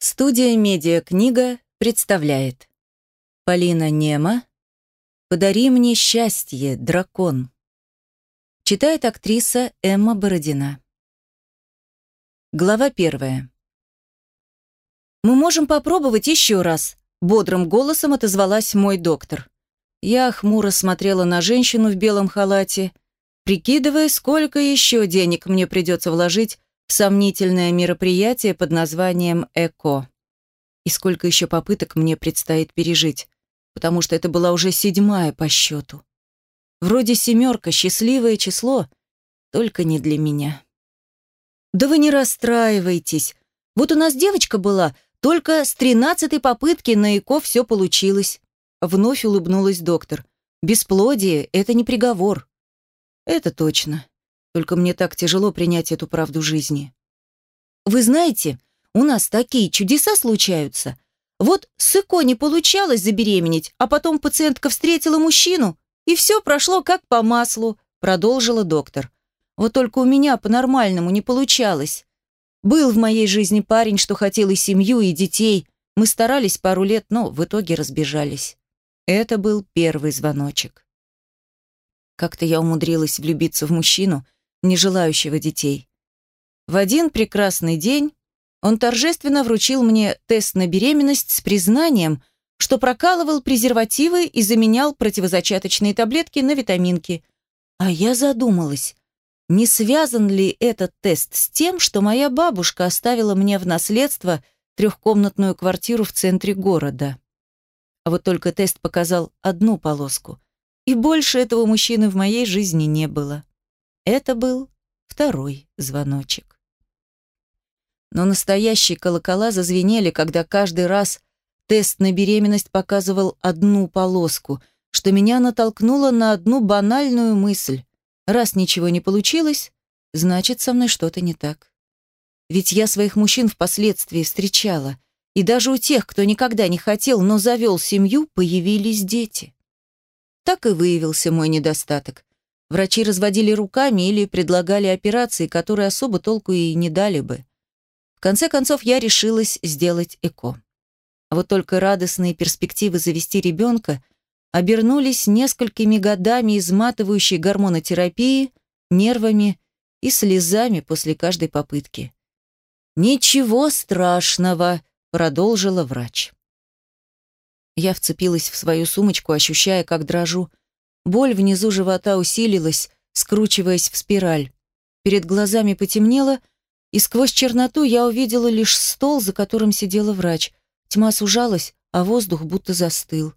Студия «Медиакнига» представляет. Полина Нема «Подари мне счастье, дракон» Читает актриса Эмма Бородина. Глава первая. «Мы можем попробовать еще раз», — бодрым голосом отозвалась мой доктор. Я хмуро смотрела на женщину в белом халате, прикидывая, сколько еще денег мне придется вложить сомнительное мероприятие под названием «ЭКО». И сколько еще попыток мне предстоит пережить, потому что это была уже седьмая по счету. Вроде семерка, счастливое число, только не для меня. Да вы не расстраивайтесь. Вот у нас девочка была, только с тринадцатой попытки на ЭКО все получилось. Вновь улыбнулась доктор. Бесплодие – это не приговор. Это точно. Только мне так тяжело принять эту правду жизни. Вы знаете, у нас такие чудеса случаются. Вот с ЭКО не получалось забеременеть, а потом пациентка встретила мужчину, и все прошло как по маслу, продолжила доктор. Вот только у меня по-нормальному не получалось. Был в моей жизни парень, что хотел и семью, и детей. Мы старались пару лет, но в итоге разбежались. Это был первый звоночек. Как-то я умудрилась влюбиться в мужчину, не желающего детей. В один прекрасный день он торжественно вручил мне тест на беременность с признанием, что прокалывал презервативы и заменял противозачаточные таблетки на витаминки. А я задумалась, не связан ли этот тест с тем, что моя бабушка оставила мне в наследство трехкомнатную квартиру в центре города. А вот только тест показал одну полоску, и больше этого мужчины в моей жизни не было. Это был второй звоночек. Но настоящие колокола зазвенели, когда каждый раз тест на беременность показывал одну полоску, что меня натолкнуло на одну банальную мысль. Раз ничего не получилось, значит, со мной что-то не так. Ведь я своих мужчин впоследствии встречала, и даже у тех, кто никогда не хотел, но завел семью, появились дети. Так и выявился мой недостаток. Врачи разводили руками или предлагали операции, которые особо толку и не дали бы. В конце концов, я решилась сделать ЭКО. А вот только радостные перспективы завести ребенка обернулись несколькими годами изматывающей гормонотерапии, нервами и слезами после каждой попытки. «Ничего страшного», — продолжила врач. Я вцепилась в свою сумочку, ощущая, как дрожу, Боль внизу живота усилилась, скручиваясь в спираль. Перед глазами потемнело, и сквозь черноту я увидела лишь стол, за которым сидела врач. Тьма сужалась, а воздух будто застыл.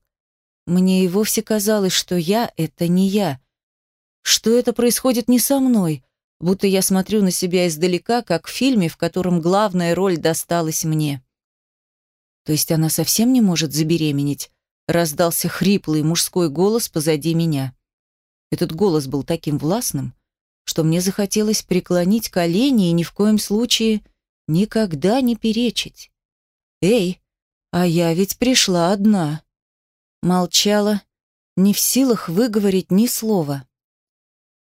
Мне и вовсе казалось, что я — это не я. Что это происходит не со мной, будто я смотрю на себя издалека, как в фильме, в котором главная роль досталась мне. То есть она совсем не может забеременеть? Раздался хриплый мужской голос позади меня. Этот голос был таким властным, что мне захотелось преклонить колени и ни в коем случае никогда не перечить. «Эй, а я ведь пришла одна!» Молчала, не в силах выговорить ни слова.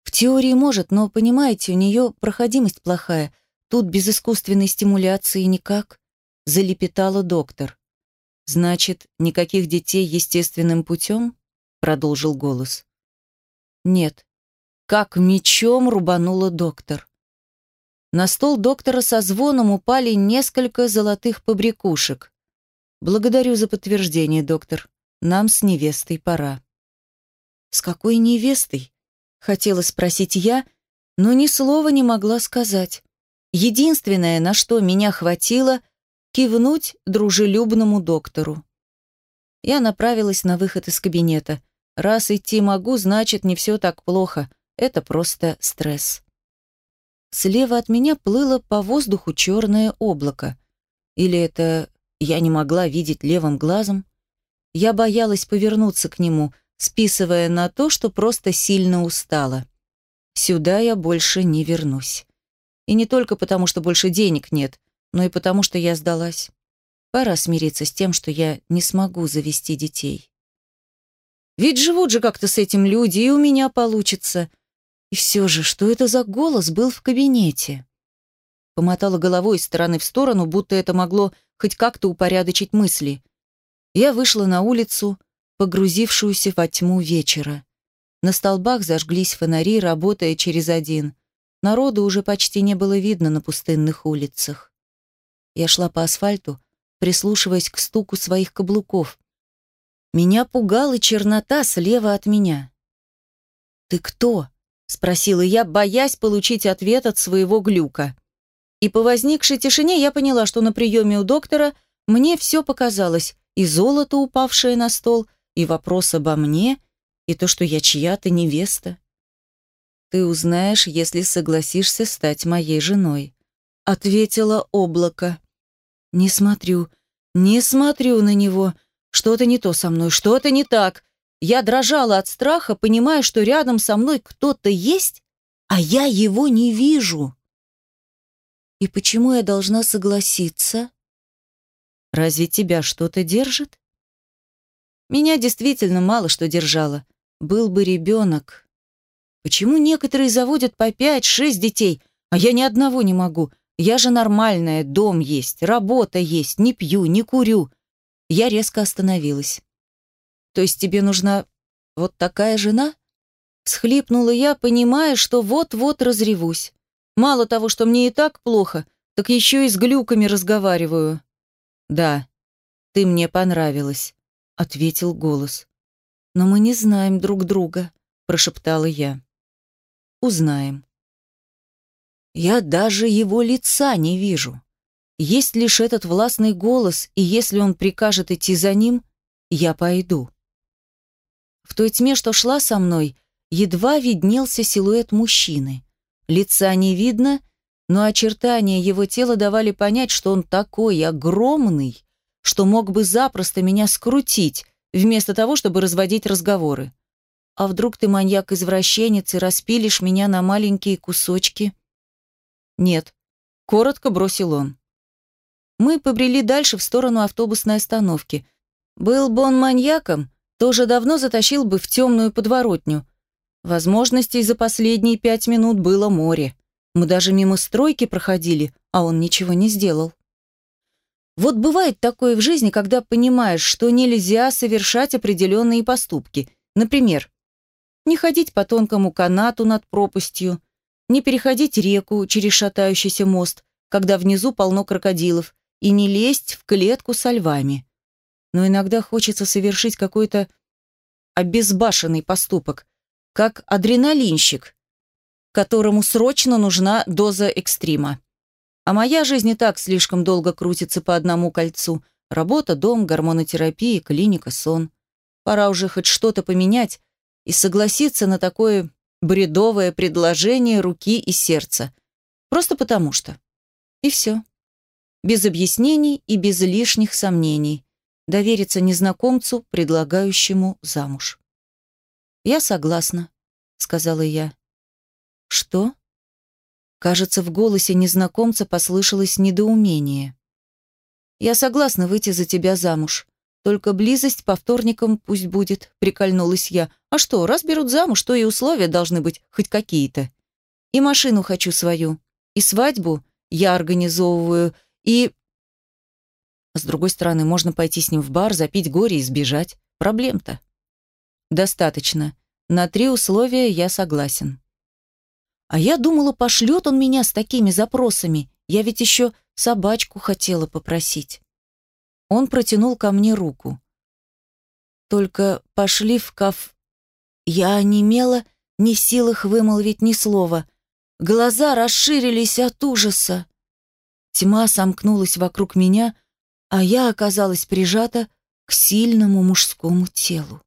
В теории может, но, понимаете, у нее проходимость плохая. Тут без искусственной стимуляции никак, залепетала доктор. «Значит, никаких детей естественным путем?» — продолжил голос. «Нет». Как мечом рубанула доктор. На стол доктора со звоном упали несколько золотых побрякушек. «Благодарю за подтверждение, доктор. Нам с невестой пора». «С какой невестой?» — хотела спросить я, но ни слова не могла сказать. Единственное, на что меня хватило — кивнуть дружелюбному доктору. Я направилась на выход из кабинета. Раз идти могу, значит, не все так плохо. Это просто стресс. Слева от меня плыло по воздуху черное облако. Или это я не могла видеть левым глазом? Я боялась повернуться к нему, списывая на то, что просто сильно устала. Сюда я больше не вернусь. И не только потому, что больше денег нет, но и потому, что я сдалась. Пора смириться с тем, что я не смогу завести детей. Ведь живут же как-то с этим люди, и у меня получится. И все же, что это за голос был в кабинете? Помотала головой из стороны в сторону, будто это могло хоть как-то упорядочить мысли. Я вышла на улицу, погрузившуюся во тьму вечера. На столбах зажглись фонари, работая через один. Народу уже почти не было видно на пустынных улицах. Я шла по асфальту, прислушиваясь к стуку своих каблуков. Меня пугала чернота слева от меня. «Ты кто?» — спросила я, боясь получить ответ от своего глюка. И по возникшей тишине я поняла, что на приеме у доктора мне все показалось, и золото, упавшее на стол, и вопрос обо мне, и то, что я чья-то невеста. «Ты узнаешь, если согласишься стать моей женой», — ответила облако. «Не смотрю, не смотрю на него. Что-то не то со мной, что-то не так. Я дрожала от страха, понимая, что рядом со мной кто-то есть, а я его не вижу. И почему я должна согласиться? Разве тебя что-то держит? Меня действительно мало что держало. Был бы ребенок. Почему некоторые заводят по пять-шесть детей, а я ни одного не могу? Я же нормальная, дом есть, работа есть, не пью, не курю. Я резко остановилась. То есть тебе нужна вот такая жена? Схлипнула я, понимая, что вот-вот разревусь. Мало того, что мне и так плохо, так еще и с глюками разговариваю. Да, ты мне понравилась, ответил голос. Но мы не знаем друг друга, прошептала я. Узнаем. Я даже его лица не вижу. Есть лишь этот властный голос, и если он прикажет идти за ним, я пойду. В той тьме, что шла со мной, едва виднелся силуэт мужчины. Лица не видно, но очертания его тела давали понять, что он такой огромный, что мог бы запросто меня скрутить, вместо того, чтобы разводить разговоры. А вдруг ты маньяк-извращенец и распилишь меня на маленькие кусочки? Нет, коротко бросил он. Мы побрели дальше в сторону автобусной остановки. Был бы он маньяком, тоже давно затащил бы в темную подворотню. Возможностей за последние пять минут было море. Мы даже мимо стройки проходили, а он ничего не сделал. Вот бывает такое в жизни, когда понимаешь, что нельзя совершать определенные поступки. Например, не ходить по тонкому канату над пропастью, не переходить реку через шатающийся мост, когда внизу полно крокодилов, и не лезть в клетку со львами но иногда хочется совершить какой-то обезбашенный поступок, как адреналинщик, которому срочно нужна доза экстрима. А моя жизнь и так слишком долго крутится по одному кольцу. Работа, дом, гормонотерапия, клиника, сон. Пора уже хоть что-то поменять и согласиться на такое бредовое предложение руки и сердца. Просто потому что. И все. Без объяснений и без лишних сомнений довериться незнакомцу, предлагающему замуж. «Я согласна», — сказала я. «Что?» Кажется, в голосе незнакомца послышалось недоумение. «Я согласна выйти за тебя замуж. Только близость по вторникам пусть будет», — прикольнулась я. «А что, раз берут замуж, то и условия должны быть хоть какие-то. И машину хочу свою, и свадьбу я организовываю, и с другой стороны, можно пойти с ним в бар, запить горе и сбежать. Проблем-то. Достаточно. На три условия я согласен. А я думала, пошлет он меня с такими запросами. Я ведь еще собачку хотела попросить. Он протянул ко мне руку. Только пошли в каф... Я онемела, не в силах вымолвить ни слова. Глаза расширились от ужаса. Тьма сомкнулась вокруг меня, а я оказалась прижата к сильному мужскому телу.